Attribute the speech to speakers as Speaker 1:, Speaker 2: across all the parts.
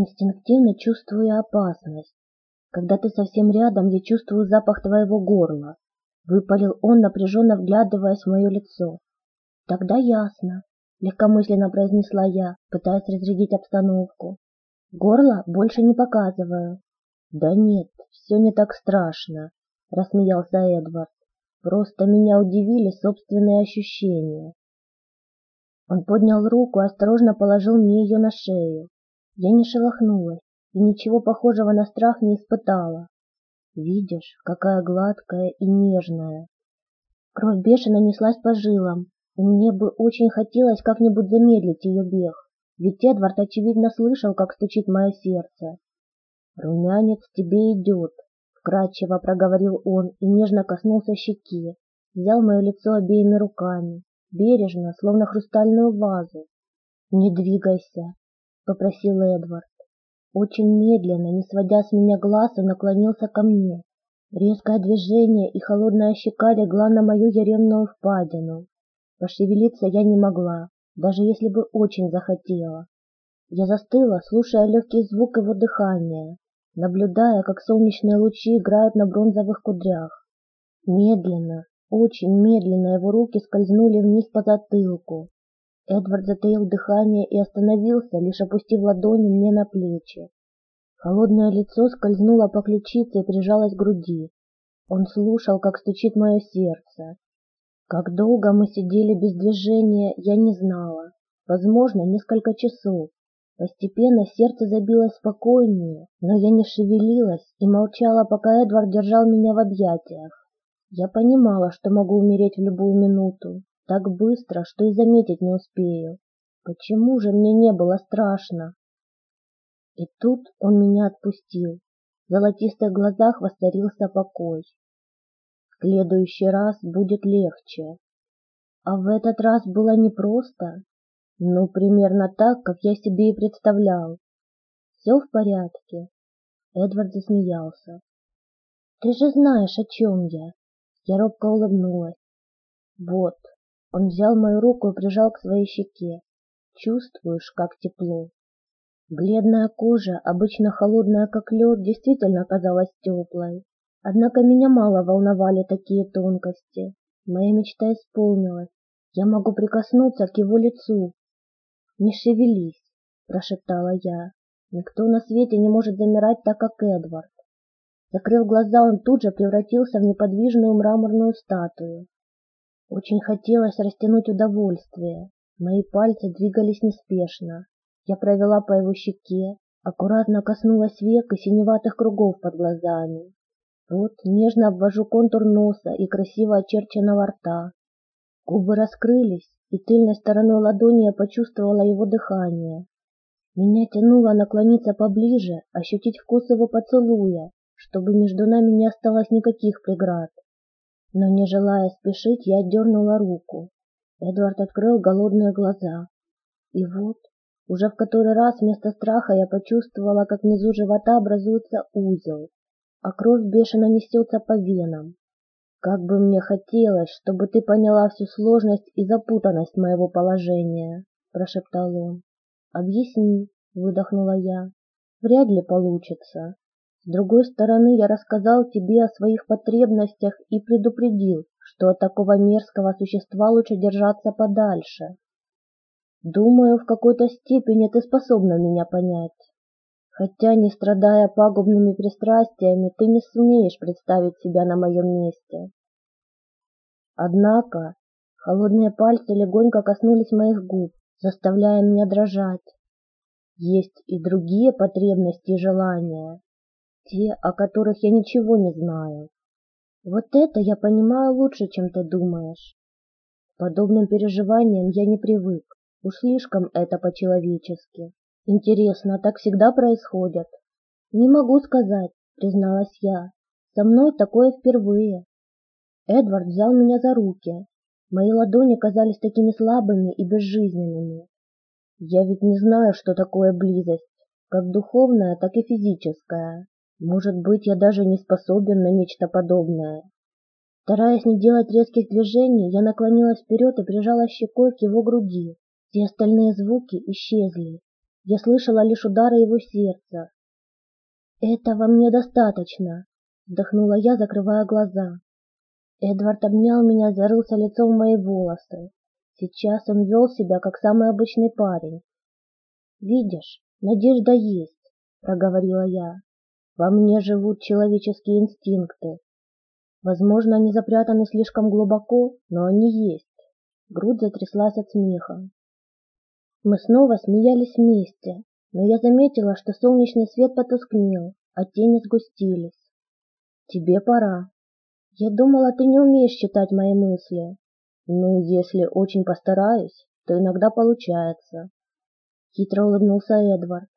Speaker 1: Инстинктивно чувствую опасность. Когда ты совсем рядом, я чувствую запах твоего горла. Выпалил он, напряженно вглядываясь в мое лицо. Тогда ясно, легкомысленно произнесла я, пытаясь разрядить обстановку. Горло больше не показываю. Да нет, все не так страшно, рассмеялся Эдвард. Просто меня удивили собственные ощущения. Он поднял руку и осторожно положил мне ее на шею. Я не шелохнулась и ничего похожего на страх не испытала. Видишь, какая гладкая и нежная. Кровь бешено неслась по жилам, и мне бы очень хотелось как-нибудь замедлить ее бег, ведь Эдвард, очевидно, слышал, как стучит мое сердце. «Румянец тебе идет», — вкрадчиво проговорил он и нежно коснулся щеки, взял мое лицо обеими руками, бережно, словно хрустальную вазу. «Не двигайся», — попросил Эдвард. Очень медленно, не сводя с меня глаз, он наклонился ко мне. Резкое движение и холодная щека легла на мою яремную впадину. Пошевелиться я не могла, даже если бы очень захотела. Я застыла, слушая легкий звук его дыхания, наблюдая, как солнечные лучи играют на бронзовых кудрях. Медленно, очень медленно его руки скользнули вниз по затылку, Эдвард затаил дыхание и остановился, лишь опустив ладони мне на плечи. Холодное лицо скользнуло по ключице и прижалось к груди. Он слушал, как стучит мое сердце. Как долго мы сидели без движения, я не знала. Возможно, несколько часов. Постепенно сердце забилось спокойнее, но я не шевелилась и молчала, пока Эдвард держал меня в объятиях. Я понимала, что могу умереть в любую минуту, так быстро, что и заметить не успею. Почему же мне не было страшно? И тут он меня отпустил. В золотистых глазах воцарился покой. В следующий раз будет легче. А в этот раз было непросто. Ну, примерно так, как я себе и представлял. Все в порядке. Эдвард засмеялся. Ты же знаешь, о чем я. Я робко улыбнулась. Вот, он взял мою руку и прижал к своей щеке. Чувствуешь, как тепло. Бледная кожа, обычно холодная как лед, действительно казалась теплой. Однако меня мало волновали такие тонкости. Моя мечта исполнилась. Я могу прикоснуться к его лицу. «Не шевелись», — прошептала я. «Никто на свете не может замирать так, как Эдвард». Закрыв глаза, он тут же превратился в неподвижную мраморную статую. Очень хотелось растянуть удовольствие. Мои пальцы двигались неспешно. Я провела по его щеке, аккуратно коснулась век и синеватых кругов под глазами. Вот нежно обвожу контур носа и красиво очерченного рта. Губы раскрылись, и тыльной стороной ладони я почувствовала его дыхание. Меня тянуло наклониться поближе, ощутить вкус его поцелуя, чтобы между нами не осталось никаких преград. Но не желая спешить, я отдернула руку. Эдвард открыл голодные глаза. И вот, уже в который раз вместо страха я почувствовала, как внизу живота образуется узел, а кровь бешено несется по венам. Как бы мне хотелось, чтобы ты поняла всю сложность и запутанность моего положения, прошептал он. Объясни, выдохнула я. Вряд ли получится. С другой стороны, я рассказал тебе о своих потребностях и предупредил, что от такого мерзкого существа лучше держаться подальше. Думаю, в какой-то степени ты способна меня понять. Хотя, не страдая пагубными пристрастиями, ты не сумеешь представить себя на моем месте. Однако, холодные пальцы легонько коснулись моих губ, заставляя меня дрожать. Есть и другие потребности и желания, те, о которых я ничего не знаю. Вот это я понимаю лучше, чем ты думаешь. К подобным переживаниям я не привык. Уж слишком это по-человечески. Интересно, так всегда происходит? Не могу сказать, призналась я. Со мной такое впервые. Эдвард взял меня за руки. Мои ладони казались такими слабыми и безжизненными. Я ведь не знаю, что такое близость, как духовная, так и физическая. Может быть, я даже не способен на нечто подобное. Стараясь не делать резких движений, я наклонилась вперед и прижала щекой к его груди. Все остальные звуки исчезли. Я слышала лишь удары его сердца. «Этого мне достаточно», — вздохнула я, закрывая глаза. Эдвард обнял меня, зарылся лицом в мои волосы. Сейчас он вел себя, как самый обычный парень. «Видишь, надежда есть», — проговорила я. «Во мне живут человеческие инстинкты. Возможно, они запрятаны слишком глубоко, но они есть». Грудь затряслась от смеха. Мы снова смеялись вместе, но я заметила, что солнечный свет потускнел, а тени сгустились. «Тебе пора. Я думала, ты не умеешь читать мои мысли. Ну, если очень постараюсь, то иногда получается». Хитро улыбнулся Эдвард.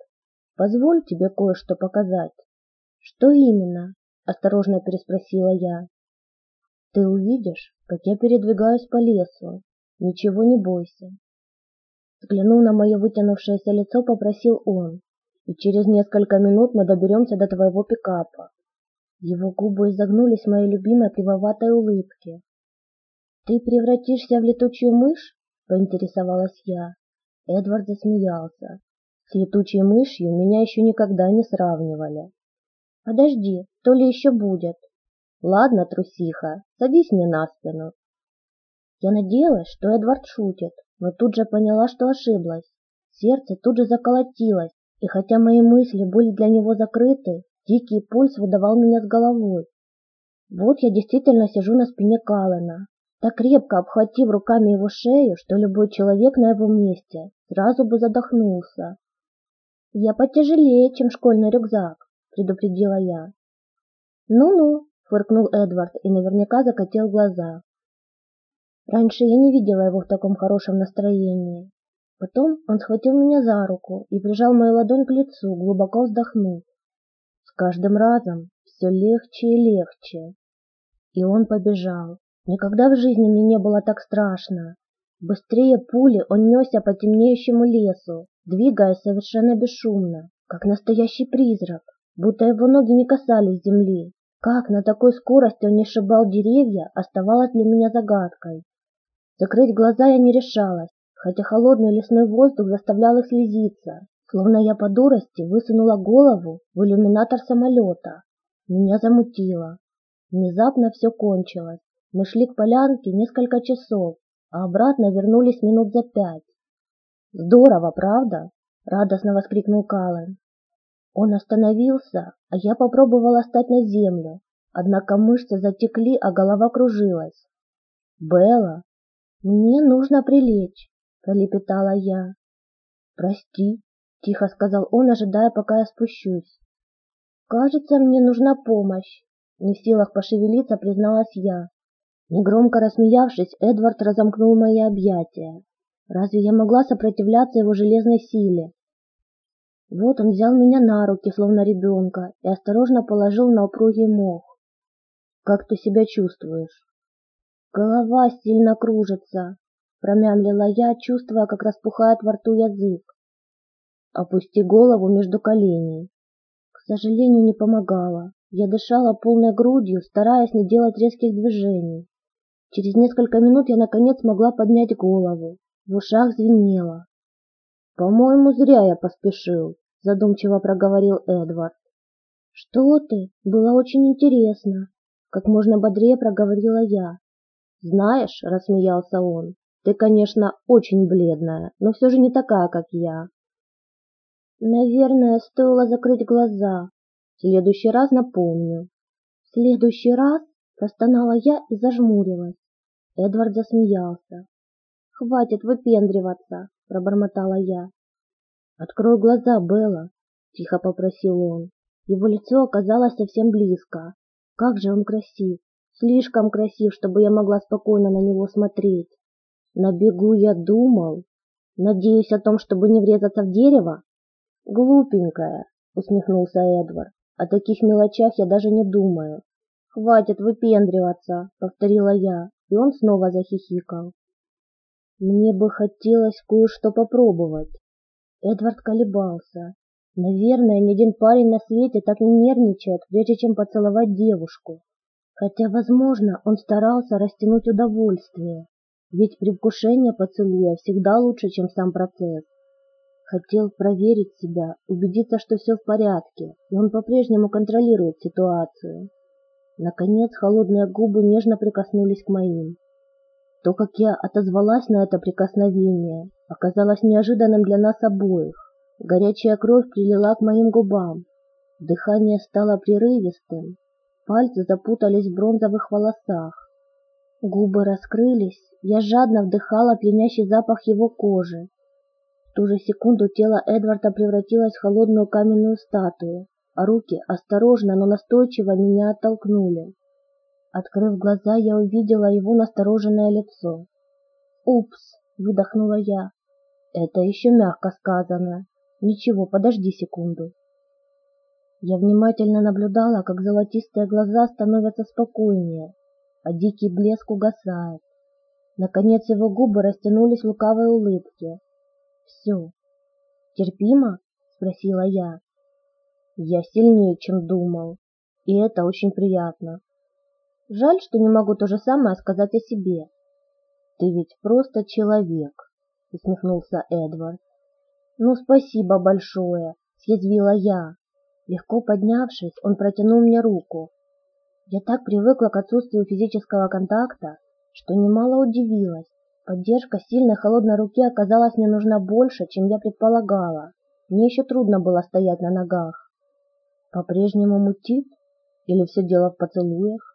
Speaker 1: «Позволь тебе кое-что показать». «Что именно?» – осторожно переспросила я. «Ты увидишь, как я передвигаюсь по лесу. Ничего не бойся. Взглянув на мое вытянувшееся лицо, попросил он, и через несколько минут мы доберемся до твоего пикапа. Его губы изогнулись в моей любимой кривоватой улыбке. «Ты превратишься в летучую мышь?» — поинтересовалась я. Эдвард засмеялся. С летучей мышью меня еще никогда не сравнивали. «Подожди, то ли еще будет?» «Ладно, трусиха, садись мне на спину». Я надеялась, что Эдвард шутит, но тут же поняла, что ошиблась. Сердце тут же заколотилось, и хотя мои мысли были для него закрыты, дикий пульс выдавал меня с головой. Вот я действительно сижу на спине Каллена, так крепко обхватив руками его шею, что любой человек на его месте сразу бы задохнулся. «Я потяжелее, чем школьный рюкзак», — предупредила я. «Ну-ну», — фыркнул Эдвард и наверняка закатил глаза. Раньше я не видела его в таком хорошем настроении. Потом он схватил меня за руку и прижал мою ладонь к лицу, глубоко вздохнув. С каждым разом все легче и легче. И он побежал. Никогда в жизни мне не было так страшно. Быстрее пули он несся по темнеющему лесу, двигаясь совершенно бесшумно, как настоящий призрак, будто его ноги не касались земли. Как на такой скорости он не шибал деревья, оставалось для меня загадкой. Закрыть глаза я не решалась, хотя холодный лесной воздух заставлял их слезиться, словно я по дурости высунула голову в иллюминатор самолета. Меня замутило. Внезапно все кончилось. Мы шли к полянке несколько часов, а обратно вернулись минут за пять. «Здорово, правда?» — радостно воскликнул Каллен. Он остановился, а я попробовала встать на землю, однако мышцы затекли, а голова кружилась. «Белла, «Мне нужно прилечь», — пролепетала я. «Прости», — тихо сказал он, ожидая, пока я спущусь. «Кажется, мне нужна помощь», — не в силах пошевелиться, призналась я. Негромко рассмеявшись, Эдвард разомкнул мои объятия. Разве я могла сопротивляться его железной силе? Вот он взял меня на руки, словно ребенка, и осторожно положил на упругий мох. «Как ты себя чувствуешь?» Голова сильно кружится, промямлила я, чувствуя, как распухает во рту язык. Опусти голову между коленей. К сожалению, не помогало. Я дышала полной грудью, стараясь не делать резких движений. Через несколько минут я наконец смогла поднять голову. В ушах звенело. «По-моему, зря я поспешил», — задумчиво проговорил Эдвард. «Что ты? Было очень интересно», — как можно бодрее проговорила я. «Знаешь», — рассмеялся он, — «ты, конечно, очень бледная, но все же не такая, как я». «Наверное, стоило закрыть глаза. В следующий раз напомню». «В следующий раз?» — простонала я и зажмурилась. Эдвард засмеялся. «Хватит выпендриваться», — пробормотала я. «Открой глаза, Белла», — тихо попросил он. Его лицо оказалось совсем близко. Как же он красив! Слишком красив, чтобы я могла спокойно на него смотреть. На бегу я думал. Надеюсь о том, чтобы не врезаться в дерево? Глупенькая, усмехнулся Эдвард. О таких мелочах я даже не думаю. Хватит выпендриваться, повторила я, и он снова захихикал. Мне бы хотелось кое-что попробовать. Эдвард колебался. Наверное, ни один парень на свете так не нервничает, прежде чем поцеловать девушку. Хотя, возможно, он старался растянуть удовольствие, ведь предвкушение поцелуя всегда лучше, чем сам процесс. Хотел проверить себя, убедиться, что все в порядке, и он по-прежнему контролирует ситуацию. Наконец, холодные губы нежно прикоснулись к моим. То, как я отозвалась на это прикосновение, оказалось неожиданным для нас обоих. Горячая кровь прилила к моим губам. Дыхание стало прерывистым. Пальцы запутались в бронзовых волосах. Губы раскрылись, я жадно вдыхала пьянящий запах его кожи, в ту же секунду тело Эдварда превратилось в холодную каменную статую, а руки осторожно, но настойчиво меня оттолкнули. Открыв глаза, я увидела его настороженное лицо. «Упс!» — выдохнула я. «Это еще мягко сказано. Ничего, подожди секунду». Я внимательно наблюдала, как золотистые глаза становятся спокойнее, а дикий блеск угасает. Наконец его губы растянулись в лукавой улыбке, все. Терпимо? Спросила я. Я сильнее, чем думал, и это очень приятно. Жаль, что не могу то же самое сказать о себе. Ты ведь просто человек, усмехнулся Эдвард. Ну, спасибо большое, съязвила я. Легко поднявшись, он протянул мне руку. Я так привыкла к отсутствию физического контакта, что немало удивилась, Поддержка сильной холодной руки оказалась мне нужна больше, чем я предполагала. Мне еще трудно было стоять на ногах. По-прежнему мутит? Или все дело в поцелуях?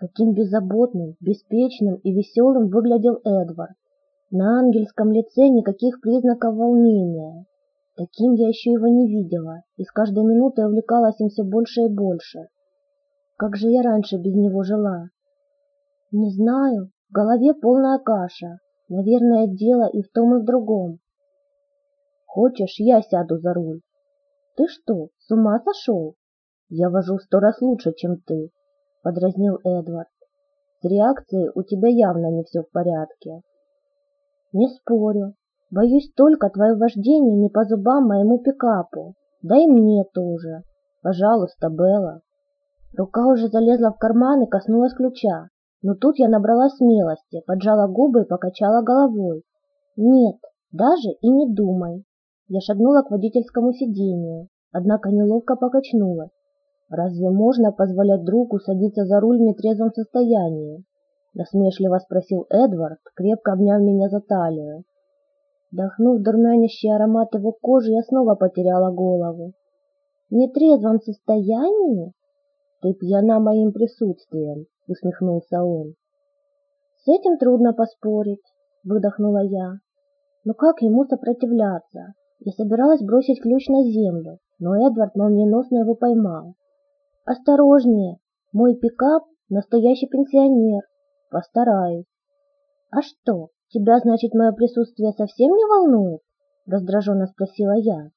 Speaker 1: Каким беззаботным, беспечным и веселым выглядел Эдвард. На ангельском лице никаких признаков волнения. Таким я еще его не видела, и с каждой минутой увлекалась им все больше и больше. Как же я раньше без него жила? Не знаю, в голове полная каша. Наверное, дело и в том, и в другом. Хочешь, я сяду за руль? Ты что, с ума сошел? Я вожу сто раз лучше, чем ты, подразнил Эдвард. С реакцией у тебя явно не все в порядке. Не спорю. Боюсь только твое вождение не по зубам моему пикапу. Да и мне тоже. Пожалуйста, Белла. Рука уже залезла в карман и коснулась ключа. Но тут я набрала смелости, поджала губы и покачала головой. Нет, даже и не думай. Я шагнула к водительскому сидению, однако неловко покачнулась. Разве можно позволять другу садиться за руль в нетрезвом состоянии? Насмешливо спросил Эдвард, крепко обняв меня за талию. Вдохнув дурманящий аромат его кожи, я снова потеряла голову. В нетрезвом состоянии? Ты пьяна моим присутствием, усмехнулся он. С этим трудно поспорить, выдохнула я. Но как ему сопротивляться? Я собиралась бросить ключ на землю, но Эдвард молниеносно его поймал. «Осторожнее! Мой пикап — настоящий пенсионер. Постараюсь». «А что, тебя, значит, мое присутствие совсем не волнует?» — раздраженно спросила я.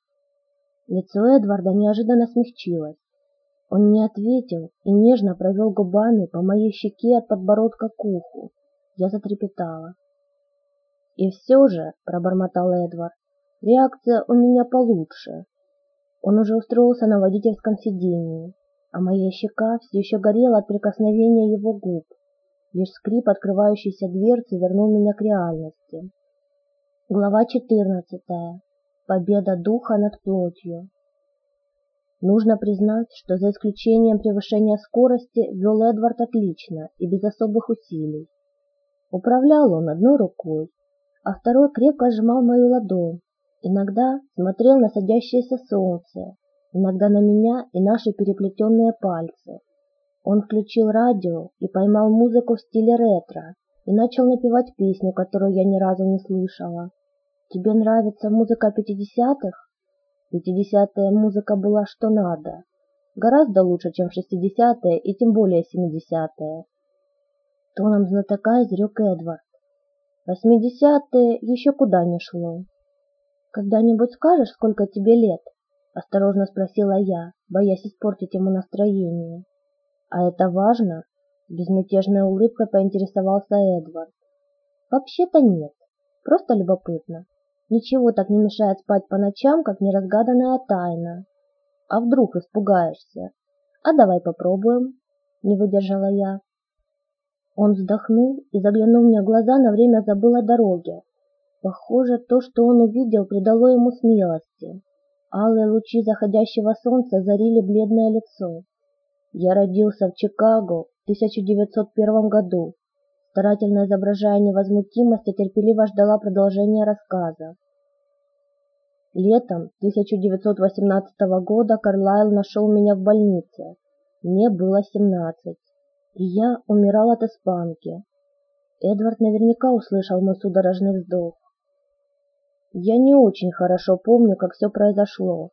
Speaker 1: Лицо Эдварда неожиданно смягчилось. Он не ответил и нежно провел губами по моей щеке от подбородка к уху. Я затрепетала. «И все же», — пробормотал Эдвард, — «реакция у меня получше». Он уже устроился на водительском сидении, а моя щека все еще горела от прикосновения его губ. Лишь скрип открывающейся дверцы вернул меня к реальности. Глава 14. Победа духа над плотью. Нужно признать, что за исключением превышения скорости вел Эдвард отлично и без особых усилий. Управлял он одной рукой, а второй крепко сжимал мою ладонь. Иногда смотрел на садящееся солнце, иногда на меня и наши переплетенные пальцы. Он включил радио и поймал музыку в стиле ретро и начал напевать песню, которую я ни разу не слышала. «Тебе нравится музыка пятидесятых?» Пятидесятая музыка была что надо. Гораздо лучше, чем шестидесятая и тем более семидесятая. Тоном знатока изрек Эдвард. Восьмидесятые еще куда не шло. «Когда-нибудь скажешь, сколько тебе лет?» — осторожно спросила я, боясь испортить ему настроение. «А это важно?» — безмятежной улыбкой поинтересовался Эдвард. «Вообще-то нет, просто любопытно. Ничего так не мешает спать по ночам, как неразгаданная тайна. А вдруг испугаешься? А давай попробуем, не выдержала я. Он вздохнул и, заглянув мне в глаза, на время забыл о дороге. Похоже, то, что он увидел, придало ему смелости. Алые лучи заходящего солнца зарили бледное лицо. Я родился в Чикаго в 1901 году. Старательно изображая невозмутимость, я терпеливо ждала продолжения рассказа. Летом 1918 года Карлайл нашел меня в больнице. Мне было 17, и я умирал от испанки. Эдвард наверняка услышал мой судорожный вздох. Я не очень хорошо помню, как все произошло,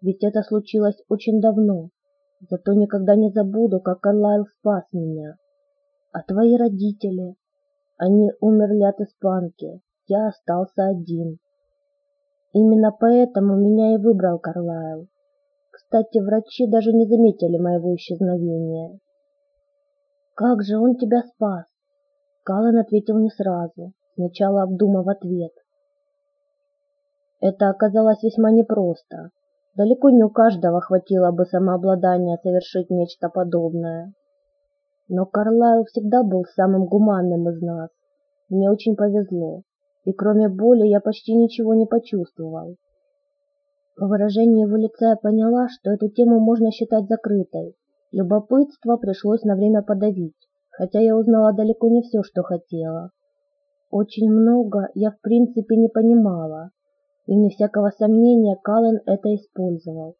Speaker 1: ведь это случилось очень давно. Зато никогда не забуду, как Карлайл спас меня. А твои родители? Они умерли от испанки. Я остался один. Именно поэтому меня и выбрал Карлайл. Кстати, врачи даже не заметили моего исчезновения. Как же он тебя спас? Каллен ответил не сразу, сначала обдумав ответ. Это оказалось весьма непросто. Далеко не у каждого хватило бы самообладания совершить нечто подобное. Но Карлайл всегда был самым гуманным из нас. Мне очень повезло, и кроме боли я почти ничего не почувствовал. По выражению его лица я поняла, что эту тему можно считать закрытой. Любопытство пришлось на время подавить, хотя я узнала далеко не все, что хотела. Очень много я в принципе не понимала, и вне всякого сомнения Каллен это использовал.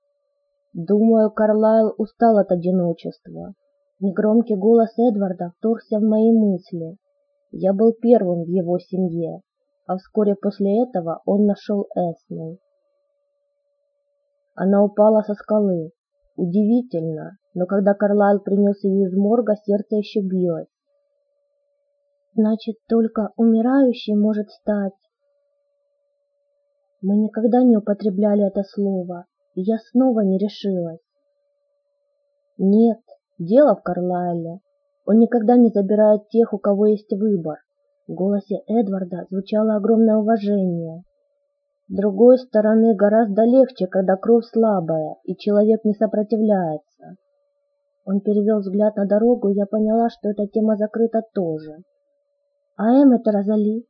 Speaker 1: Думаю, Карлайл устал от одиночества. Негромкий голос Эдварда вторгся в мои мысли. Я был первым в его семье, а вскоре после этого он нашел Эсну. Она упала со скалы. Удивительно, но когда Карлайл принес ее из морга, сердце еще билось. Значит, только умирающий может стать мы никогда не употребляли это слово, и я снова не решилась. Нет, дело в Карлайле. Он никогда не забирает тех, у кого есть выбор. В голосе Эдварда звучало огромное уважение. С другой стороны, гораздо легче, когда кровь слабая, и человек не сопротивляется. Он перевел взгляд на дорогу, и я поняла, что эта тема закрыта тоже. А Эм это Розали.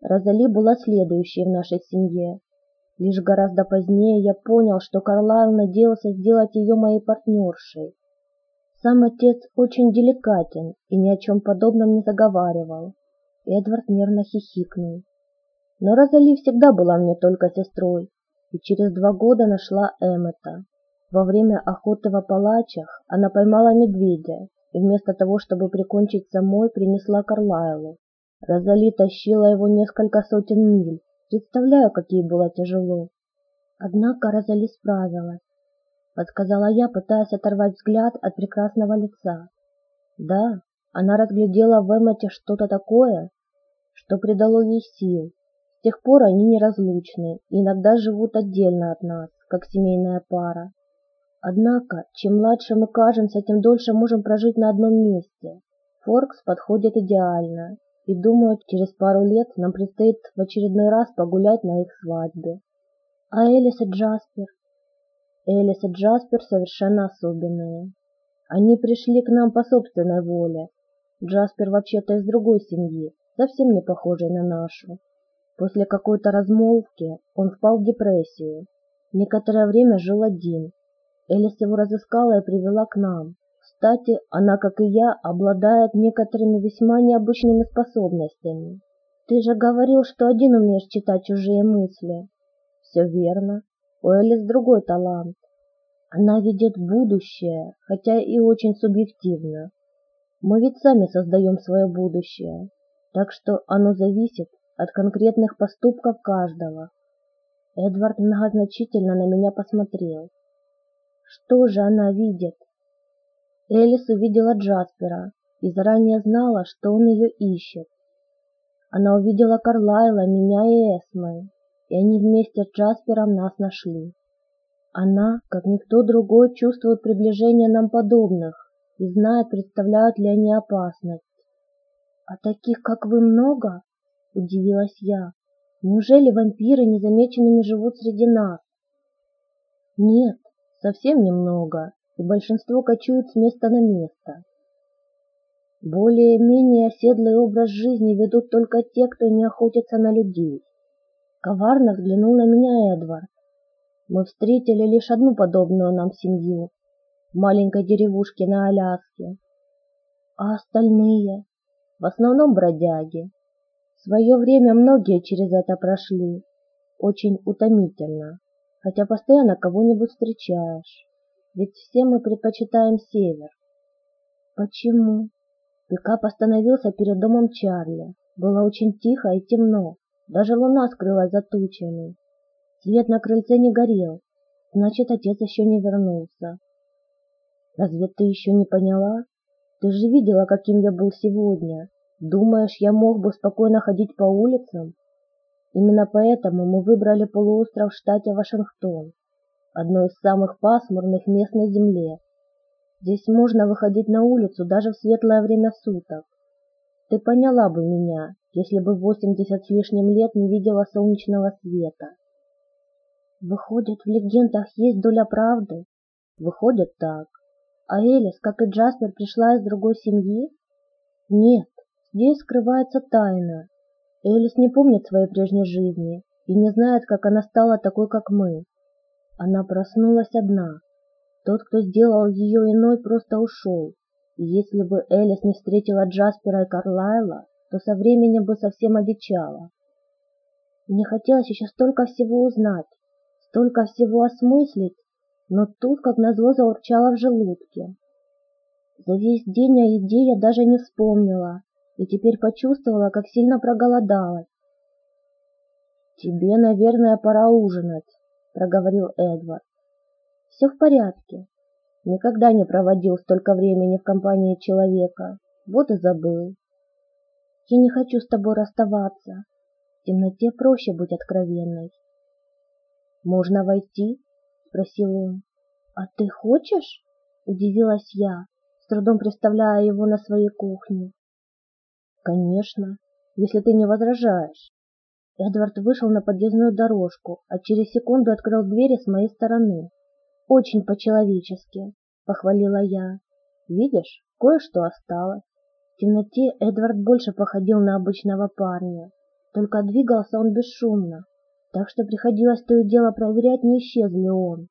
Speaker 1: Розали была следующей в нашей семье. Лишь гораздо позднее я понял, что Карлайл надеялся сделать ее моей партнершей. Сам отец очень деликатен и ни о чем подобном не заговаривал. Эдвард нервно хихикнул. Но Розали всегда была мне только сестрой, и через два года нашла Эммета. Во время охоты в Апалачах она поймала медведя и вместо того, чтобы прикончить самой, принесла Карлайлу. Розали тащила его несколько сотен миль, Представляю, как ей было тяжело. Однако Розали справилась, подсказала я, пытаясь оторвать взгляд от прекрасного лица. Да, она разглядела в Эммете что-то такое, что придало ей сил. С тех пор они неразлучны и иногда живут отдельно от нас, как семейная пара. Однако, чем младше мы кажемся, тем дольше можем прожить на одном месте. Форкс подходит идеально, и думаю, через пару лет нам предстоит в очередной раз погулять на их свадьбе. А Элис и Джаспер? Элис и Джаспер совершенно особенные. Они пришли к нам по собственной воле. Джаспер вообще-то из другой семьи, совсем не похожей на нашу. После какой-то размолвки он впал в депрессию. Некоторое время жил один. Элис его разыскала и привела к нам. Кстати, она, как и я, обладает некоторыми весьма необычными способностями. Ты же говорил, что один умеешь читать чужие мысли. Все верно. У Элис другой талант. Она видит будущее, хотя и очень субъективно. Мы ведь сами создаем свое будущее, так что оно зависит от конкретных поступков каждого. Эдвард многозначительно на меня посмотрел. Что же она видит? Элис увидела Джаспера и заранее знала, что он ее ищет. Она увидела Карлайла, меня и Эсмой, и они вместе с Джаспером нас нашли. Она, как никто другой, чувствует приближение нам подобных и знает, представляют ли они опасность. «А таких, как вы, много?» – удивилась я. «Неужели вампиры незамеченными живут среди нас?» «Нет, совсем немного, и большинство кочуют с места на место. Более-менее оседлый образ жизни ведут только те, кто не охотится на людей, Коварно взглянул на меня Эдвард. Мы встретили лишь одну подобную нам семью в маленькой деревушке на Аляске. А остальные? В основном бродяги. В свое время многие через это прошли. Очень утомительно, хотя постоянно кого-нибудь встречаешь. Ведь все мы предпочитаем север. Почему? Пикап остановился перед домом Чарли. Было очень тихо и темно. Даже луна скрылась за тучами. Свет на крыльце не горел. Значит, отец еще не вернулся. Разве ты еще не поняла? Ты же видела, каким я был сегодня. Думаешь, я мог бы спокойно ходить по улицам? Именно поэтому мы выбрали полуостров в штате Вашингтон, одно из самых пасмурных мест на Земле. Здесь можно выходить на улицу даже в светлое время суток. Ты поняла бы меня, если бы восемьдесят с лишним лет не видела солнечного света. Выходит, в легендах есть доля правды? Выходит так. А Элис, как и Джаспер, пришла из другой семьи? Нет, здесь скрывается тайна. Элис не помнит своей прежней жизни и не знает, как она стала такой, как мы. Она проснулась одна. Тот, кто сделал ее иной, просто ушел. И если бы Элис не встретила Джаспера и Карлайла, то со временем бы совсем одичала. Мне хотелось еще столько всего узнать, столько всего осмыслить, но тут, как назло, заурчало в желудке. За весь день о еде я даже не вспомнила, и теперь почувствовала, как сильно проголодалась. «Тебе, наверное, пора ужинать», — проговорил Эдвард. «Все в порядке. Никогда не проводил столько времени в компании человека. Вот и забыл. Я не хочу с тобой расставаться. В темноте проще быть откровенной». «Можно войти?» — спросил он. «А ты хочешь?» — удивилась я, с трудом представляя его на своей кухне. «Конечно, если ты не возражаешь». Эдвард вышел на подъездную дорожку, а через секунду открыл двери с моей стороны. «Очень по-человечески», — похвалила я. «Видишь, кое-что осталось». В темноте Эдвард больше походил на обычного парня, только двигался он бесшумно, так что приходилось то и дело проверять, не исчез ли он.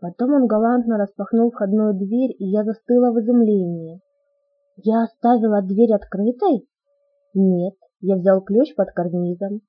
Speaker 1: Потом он галантно распахнул входную дверь, и я застыла в изумлении. «Я оставила дверь открытой?» «Нет, я взял ключ под карнизом